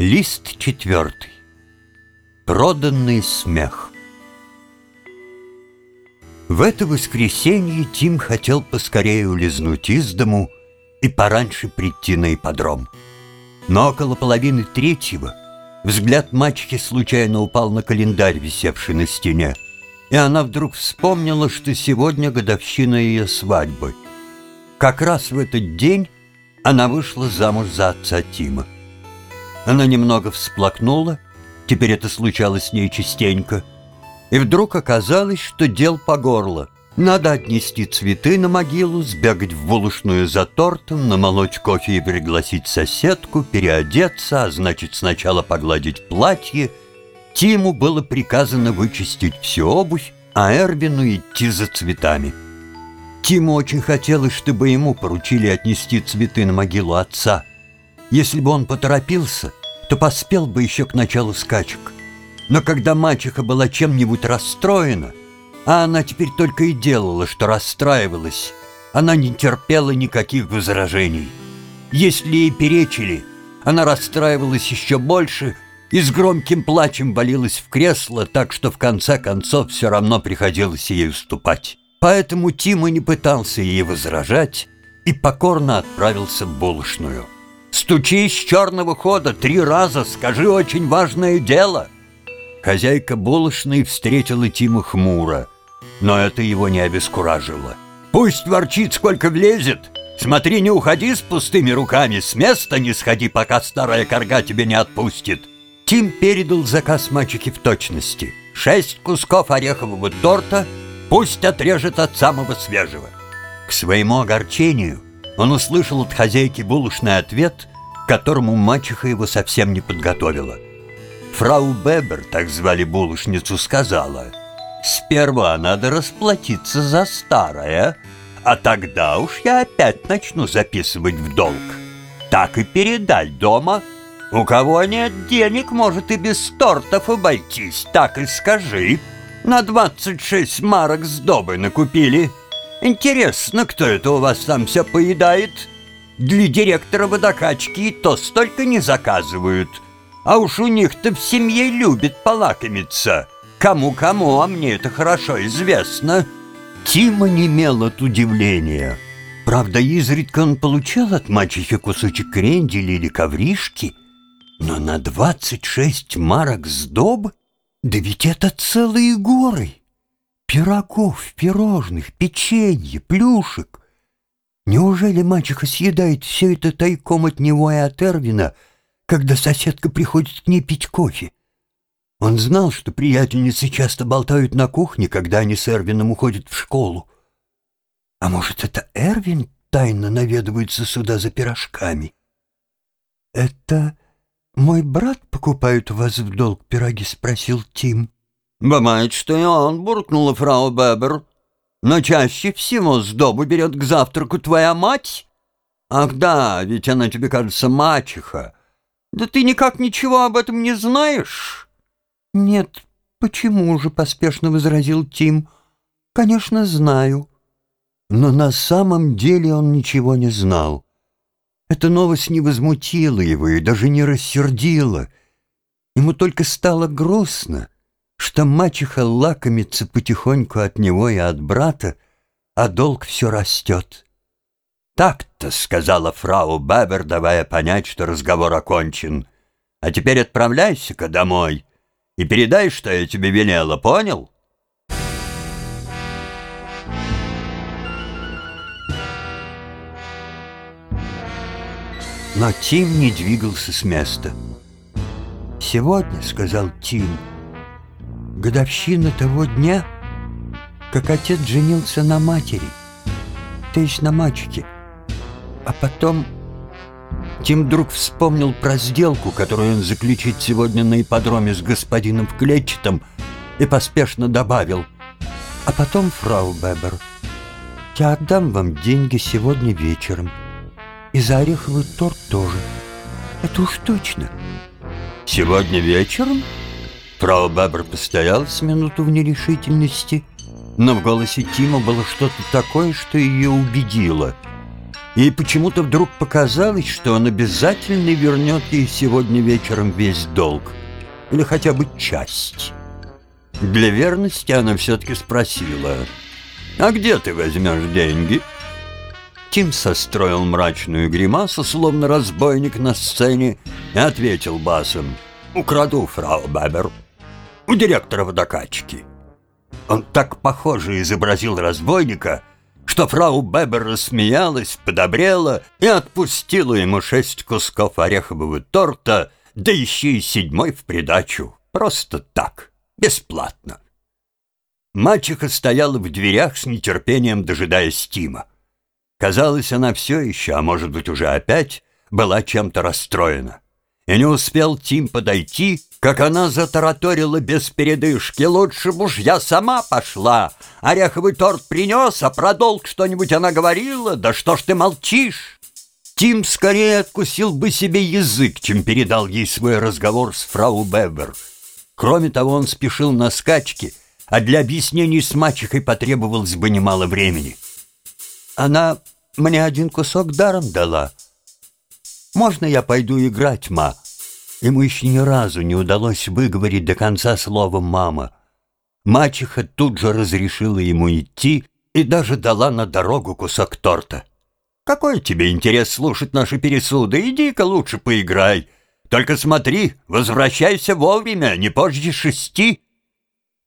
Лист четвертый. Проданный смех. В это воскресенье Тим хотел поскорее улизнуть из дому и пораньше прийти на ипподром. Но около половины третьего взгляд мачехи случайно упал на календарь, висевший на стене, и она вдруг вспомнила, что сегодня годовщина ее свадьбы. Как раз в этот день она вышла замуж за отца Тима. Она немного всплакнула, теперь это случалось с ней частенько, и вдруг оказалось, что дел по горло. Надо отнести цветы на могилу, сбегать в булочную за тортом, намолоть кофе и пригласить соседку, переодеться, а значит сначала погладить платье. Тиму было приказано вычистить всю обувь, а Эрбину идти за цветами. Тиму очень хотелось, чтобы ему поручили отнести цветы на могилу отца. Если бы он поторопился, то поспел бы еще к началу скачек. Но когда мачеха была чем-нибудь расстроена, а она теперь только и делала, что расстраивалась, она не терпела никаких возражений. Если ей перечили, она расстраивалась еще больше и с громким плачем валилась в кресло, так что в конце концов все равно приходилось ей уступать. Поэтому Тима не пытался ей возражать и покорно отправился в булочную. Стучи с черного хода три раза, скажи очень важное дело. Хозяйка булочной встретила Тима хмуро, но это его не обескуражило. Пусть ворчит, сколько влезет. Смотри, не уходи с пустыми руками, с места не сходи, пока старая корга тебя не отпустит. Тим передал заказ мальчики в точности. Шесть кусков орехового торта пусть отрежет от самого свежего. К своему огорчению он услышал от хозяйки булочный ответ, которому мачеха его совсем не подготовила. Фрау Бебер, так звали булочницу, сказала, «Сперва надо расплатиться за старое, а тогда уж я опять начну записывать в долг. Так и передать дома. У кого нет денег, может и без тортов обойтись, так и скажи. На 26 марок сдобы накупили». Интересно, кто это у вас там все поедает? Для директора водокачки и то столько не заказывают. А уж у них-то в семье любят полакомиться. Кому-кому, а мне это хорошо известно. Тима немел от удивления. Правда, изредка он получал от мачехи кусочек кренделя или ковришки, но на двадцать шесть марок сдобы? Да ведь это целые горы! Пирогов, пирожных, печенье, плюшек. Неужели мачеха съедает все это тайком от него и от Эрвина, когда соседка приходит к ней пить кофе? Он знал, что приятельницы часто болтают на кухне, когда они с Эрвином уходят в школу. А может, это Эрвин тайно наведывается сюда за пирожками? «Это мой брат покупает у вас в долг пироги?» — спросил Тим. «Бывает, что и он», — буркнула фрау Бебер. «Но чаще всего сдобу берет к завтраку твоя мать. Ах да, ведь она тебе кажется мачеха. Да ты никак ничего об этом не знаешь?» «Нет, почему же?» — поспешно возразил Тим. «Конечно, знаю». Но на самом деле он ничего не знал. Эта новость не возмутила его и даже не рассердила. Ему только стало грустно — что мачеха лакомится потихоньку от него и от брата, а долг все растет. «Так-то», — сказала фрау Бабер, давая понять, что разговор окончен. «А теперь отправляйся-ка домой и передай, что я тебе велела, понял?» Но Тим не двигался с места. «Сегодня», — сказал Тим, — годовщина того дня, как отец женился на матери, то есть на мальчике. А потом Тим вдруг вспомнил про сделку, которую он заключит сегодня на ипподроме с господином в клетчатом, и поспешно добавил. А потом, фрау Бебер, я отдам вам деньги сегодня вечером. И за ореховый торт тоже. Это уж точно. Сегодня вечером? Фрау Бабр постояла с минуту в нерешительности, но в голосе Тима было что-то такое, что ее убедило. И почему-то вдруг показалось, что он обязательно вернет ей сегодня вечером весь долг. Или хотя бы часть. Для верности она все-таки спросила, «А где ты возьмешь деньги?» Тим состроил мрачную гримасу, словно разбойник на сцене, и ответил басом, «Украду, фрау Бабер, у директора водокачки». Он так похоже изобразил разбойника, что фрау Бебер рассмеялась, подобрела и отпустила ему шесть кусков орехового торта, да еще и седьмой в придачу. Просто так, бесплатно. Мачеха стояла в дверях с нетерпением, дожидаясь Тима. Казалось, она все еще, а может быть уже опять, была чем-то расстроена. И не успел Тим подойти, как она затараторила без передышки. «Лучше бы уж я сама пошла. Ореховый торт принес, а про долг что-нибудь она говорила. Да что ж ты молчишь?» Тим скорее откусил бы себе язык, чем передал ей свой разговор с фрау Бебер. Кроме того, он спешил на скачки, а для объяснений с мачехой потребовалось бы немало времени. Она мне один кусок даром дала. Можно я пойду играть, ма?» Ему еще ни разу не удалось выговорить до конца слова «мама». Мачеха тут же разрешила ему идти и даже дала на дорогу кусок торта. «Какой тебе интерес слушать наши пересуды? Иди-ка лучше поиграй. Только смотри, возвращайся вовремя, не позже шести».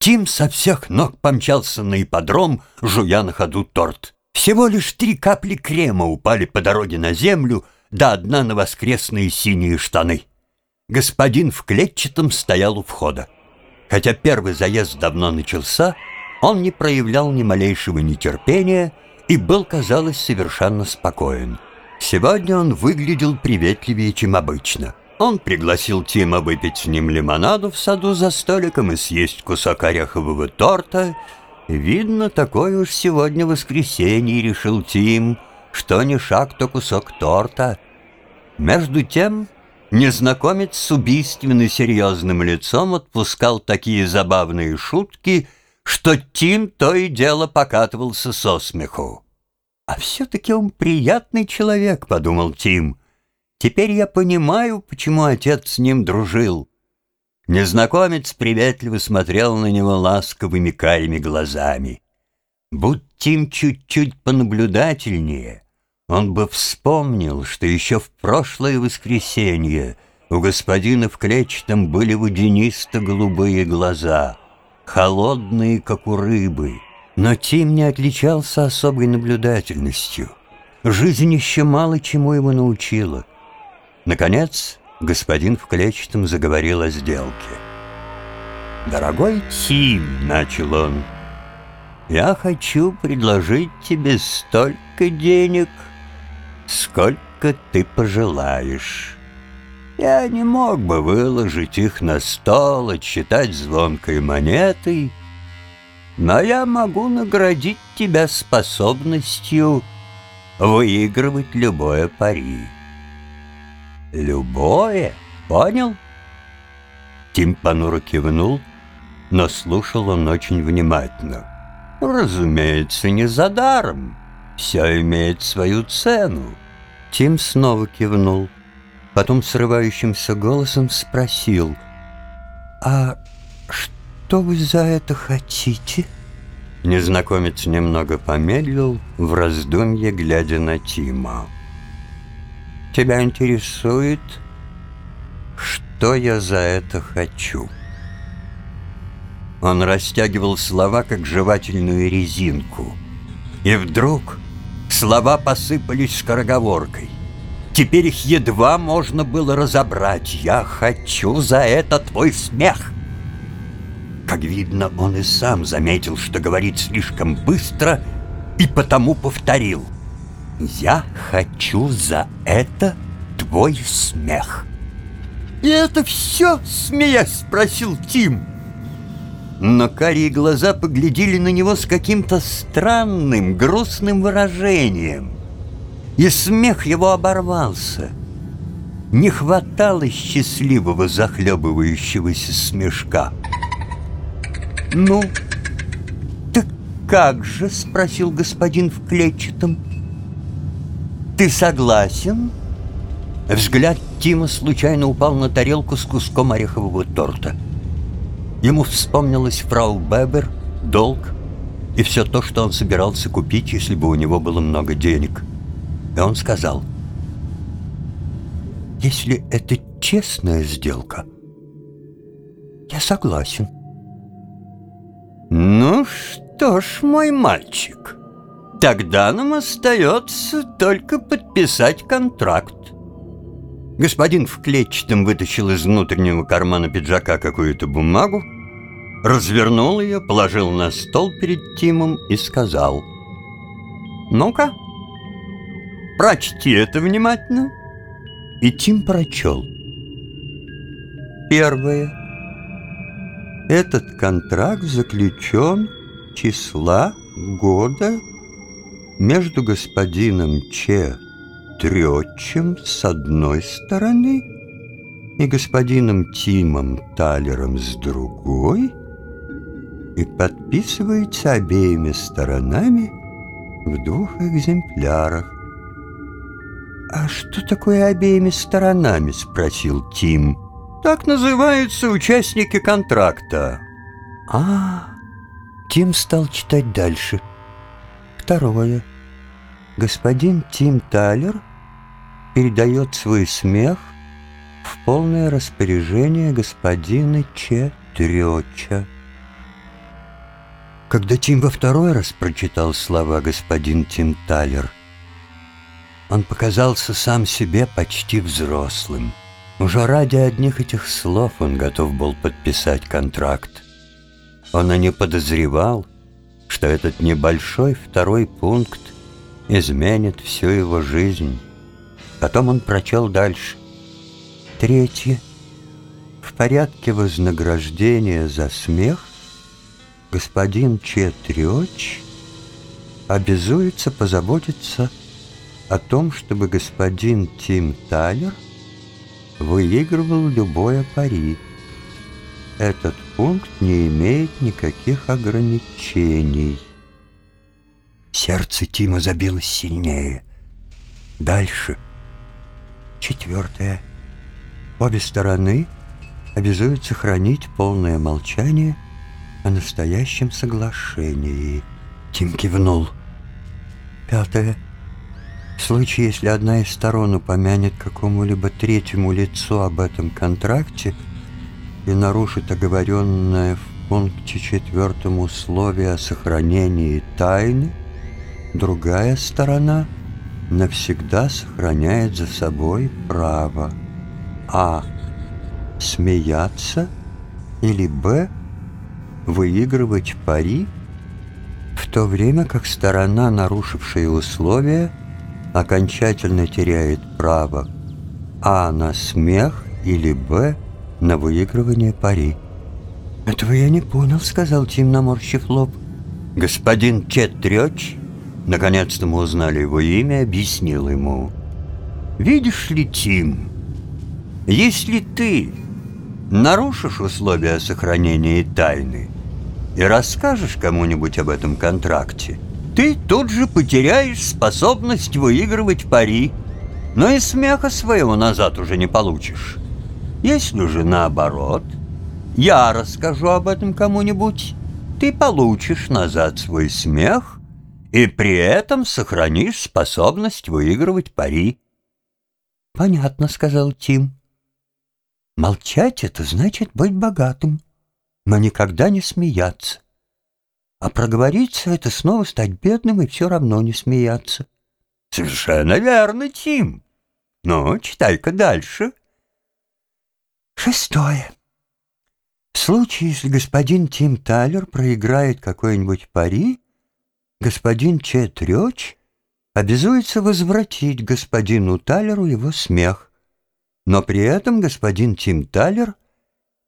Тим со всех ног помчался на ипподром, жуя на ходу торт. Всего лишь три капли крема упали по дороге на землю, да одна на воскресные синие штаны. Господин в клетчатом стоял у входа. Хотя первый заезд давно начался, он не проявлял ни малейшего нетерпения и был, казалось, совершенно спокоен. Сегодня он выглядел приветливее, чем обычно. Он пригласил Тима выпить с ним лимонаду в саду за столиком и съесть кусок орехового торта — «Видно, такое уж сегодня воскресенье», — решил Тим, «что не шаг, то кусок торта». Между тем, незнакомец с убийственно серьезным лицом отпускал такие забавные шутки, что Тим то и дело покатывался со смеху. «А все-таки он приятный человек», — подумал Тим. «Теперь я понимаю, почему отец с ним дружил. Незнакомец приветливо смотрел на него ласковыми карими глазами. Будь Тим чуть-чуть понаблюдательнее, он бы вспомнил, что еще в прошлое воскресенье у господина в клетчатом были водянисто-голубые глаза, холодные, как у рыбы. Но Тим не отличался особой наблюдательностью. Жизнь еще мало чему его научила. Наконец, господин в клетчатом заговорил о сделке. «Дорогой Тим», — начал он, — «я хочу предложить тебе столько денег, сколько ты пожелаешь. Я не мог бы выложить их на стол, отсчитать звонкой монетой, но я могу наградить тебя способностью выигрывать любое пари». Любое, понял? Тим понуро кивнул, но слушал он очень внимательно. Разумеется, не за даром. Все имеет свою цену. Тим снова кивнул. Потом срывающимся голосом спросил. «А что вы за это хотите?» Незнакомец немного помедлил, в раздумье глядя на Тима. Тебя интересует, что я за это хочу?» Он растягивал слова, как жевательную резинку. И вдруг слова посыпались скороговоркой. Теперь их едва можно было разобрать. «Я хочу за это твой смех!» Как видно, он и сам заметил, что говорит слишком быстро, и потому повторил – я хочу за это твой смех. И это все, смеясь, спросил Тим. Но карие глаза поглядели на него с каким-то странным, грустным выражением. И смех его оборвался. Не хватало счастливого захлебывающегося смешка. «Ну, так как же?» — спросил господин в клетчатом. Ты согласен?» Взгляд Тима случайно упал на тарелку с куском орехового торта. Ему вспомнилась фрау Бебер, долг и все то, что он собирался купить, если бы у него было много денег. И он сказал, «Если это честная сделка, я согласен». «Ну что ж, мой мальчик, тогда нам остается только подписать контракт. Господин в клетчатом вытащил из внутреннего кармана пиджака какую-то бумагу, развернул ее, положил на стол перед Тимом и сказал «Ну-ка, прочти это внимательно». И Тим прочел. Первое. Этот контракт заключен числа года между господином Че Трёчем с одной стороны и господином Тимом Талером с другой и подписывается обеими сторонами в двух экземплярах. «А что такое обеими сторонами?» — спросил Тим. «Так называются участники контракта». «А, Тим стал читать дальше. Второе. Господин Тим Талер передает свой смех в полное распоряжение господина Че Трёча. Когда Тим во второй раз прочитал слова господин Тим Талер, он показался сам себе почти взрослым. Уже ради одних этих слов он готов был подписать контракт. Он и не подозревал, что этот небольшой второй пункт изменит всю его жизнь. Потом он прочел дальше. Третье. В порядке вознаграждения за смех господин Четрёч обязуется позаботиться о том, чтобы господин Тим Талер выигрывал любое пари. Этот пункт не имеет никаких ограничений. Сердце Тима забилось сильнее. Дальше — Четвертое. Обе стороны обязуют сохранить полное молчание о настоящем соглашении. Тим кивнул. Пятое. В случае, если одна из сторон упомянет какому-либо третьему лицу об этом контракте и нарушит оговоренное в пункте четвертом условие о сохранении тайны, другая сторона — навсегда сохраняет за собой право а. смеяться или б. выигрывать пари, в то время как сторона, нарушившая условия, окончательно теряет право а. на смех или б. на выигрывание пари. «Этого я не понял», — сказал Тим, наморщив лоб. «Господин Четрёч Наконец-то мы узнали его имя, объяснил ему. «Видишь ли, Тим, если ты нарушишь условия сохранения тайны и расскажешь кому-нибудь об этом контракте, ты тут же потеряешь способность выигрывать пари, но и смеха своего назад уже не получишь. Если же наоборот, я расскажу об этом кому-нибудь, ты получишь назад свой смех и при этом сохранишь способность выигрывать пари. «Понятно», — сказал Тим. «Молчать — это значит быть богатым, но никогда не смеяться. А проговориться — это снова стать бедным и все равно не смеяться». «Совершенно верно, Тим. Ну, читай-ка дальше». Шестое. В случае, если господин Тим Тайлер проиграет какой-нибудь пари, господин Четрёч обязуется возвратить господину Талеру его смех, но при этом господин Тим Талер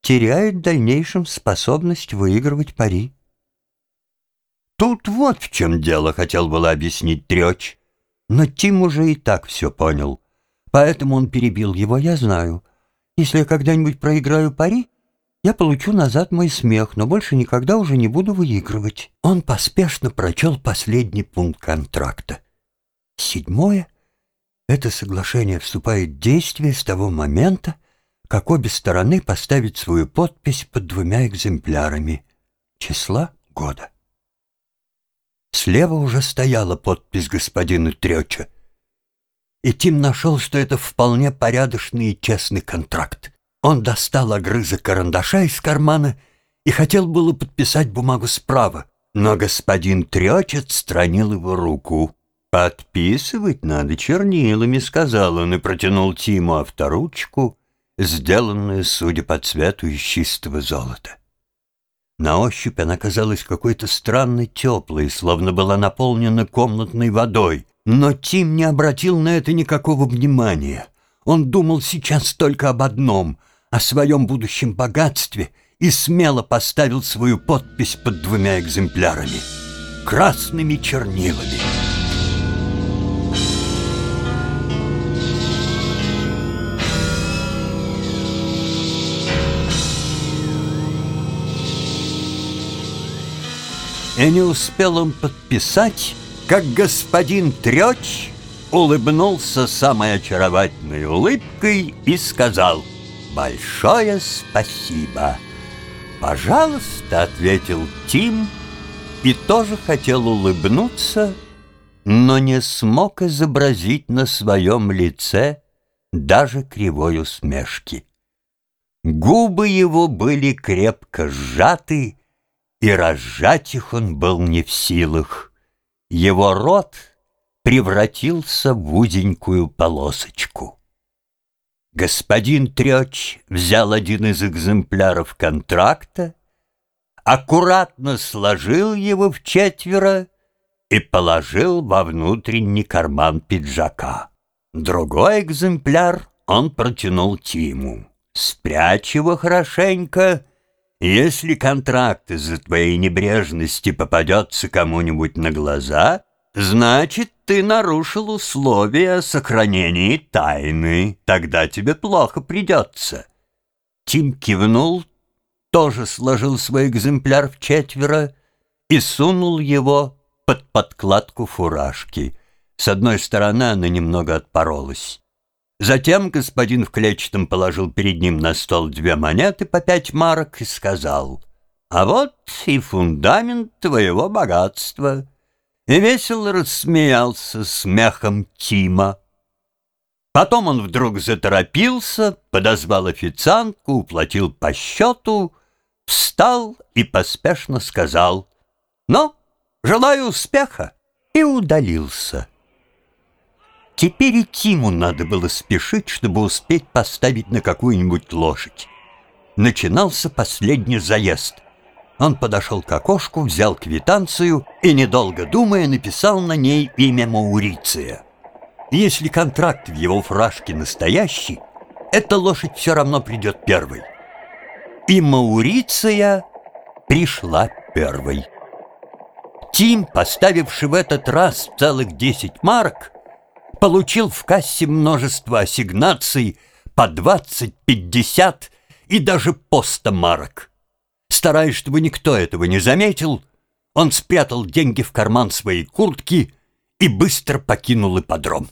теряет в дальнейшем способность выигрывать пари. Тут вот в чем дело, хотел было объяснить Трёч, но Тим уже и так все понял, поэтому он перебил его, я знаю. Если я когда-нибудь проиграю пари, я получу назад мой смех, но больше никогда уже не буду выигрывать. Он поспешно прочел последний пункт контракта. Седьмое. Это соглашение вступает в действие с того момента, как обе стороны поставят свою подпись под двумя экземплярами числа года. Слева уже стояла подпись господина Треча, и Тим нашел, что это вполне порядочный и честный контракт. Он достал огрызок карандаша из кармана и хотел было подписать бумагу справа, но господин Трёч отстранил его руку. «Подписывать надо чернилами», — сказал он и протянул Тиму авторучку, сделанную, судя по цвету, из чистого золота. На ощупь она казалась какой-то странно теплой, словно была наполнена комнатной водой. Но Тим не обратил на это никакого внимания. Он думал сейчас только об одном — о своем будущем богатстве и смело поставил свою подпись под двумя экземплярами — красными чернилами. И не успел он подписать, как господин Трёч улыбнулся самой очаровательной улыбкой и сказал «Большое спасибо». «Пожалуйста», — ответил Тим, и тоже хотел улыбнуться, но не смог изобразить на своем лице даже кривой усмешки. Губы его были крепко сжаты, и разжать их он был не в силах. Его рот превратился в узенькую полосочку. Господин Трёч взял один из экземпляров контракта, аккуратно сложил его в четверо и положил во внутренний карман пиджака. Другой экземпляр он протянул Тиму. «Спрячь его хорошенько», если контракт из-за твоей небрежности попадется кому-нибудь на глаза, значит, ты нарушил условия о сохранении тайны. Тогда тебе плохо придется. Тим кивнул, тоже сложил свой экземпляр в четверо и сунул его под подкладку фуражки. С одной стороны она немного отпоролась. Затем господин в клетчатом положил перед ним на стол две монеты по пять марок и сказал, «А вот и фундамент твоего богатства». И весело рассмеялся смехом Тима. Потом он вдруг заторопился, подозвал официантку, уплатил по счету, встал и поспешно сказал, «Ну, желаю успеха!» и удалился. Теперь и Тиму надо было спешить, чтобы успеть поставить на какую-нибудь лошадь. Начинался последний заезд. Он подошел к окошку, взял квитанцию и, недолго думая, написал на ней имя Мауриция. Если контракт в его фражке настоящий, эта лошадь все равно придет первой. И Мауриция пришла первой. Тим, поставивший в этот раз целых десять марок, получил в кассе множество ассигнаций по 20, 50 и даже по 100 марок. Стараясь, чтобы никто этого не заметил, он спрятал деньги в карман своей куртки и быстро покинул ипподром.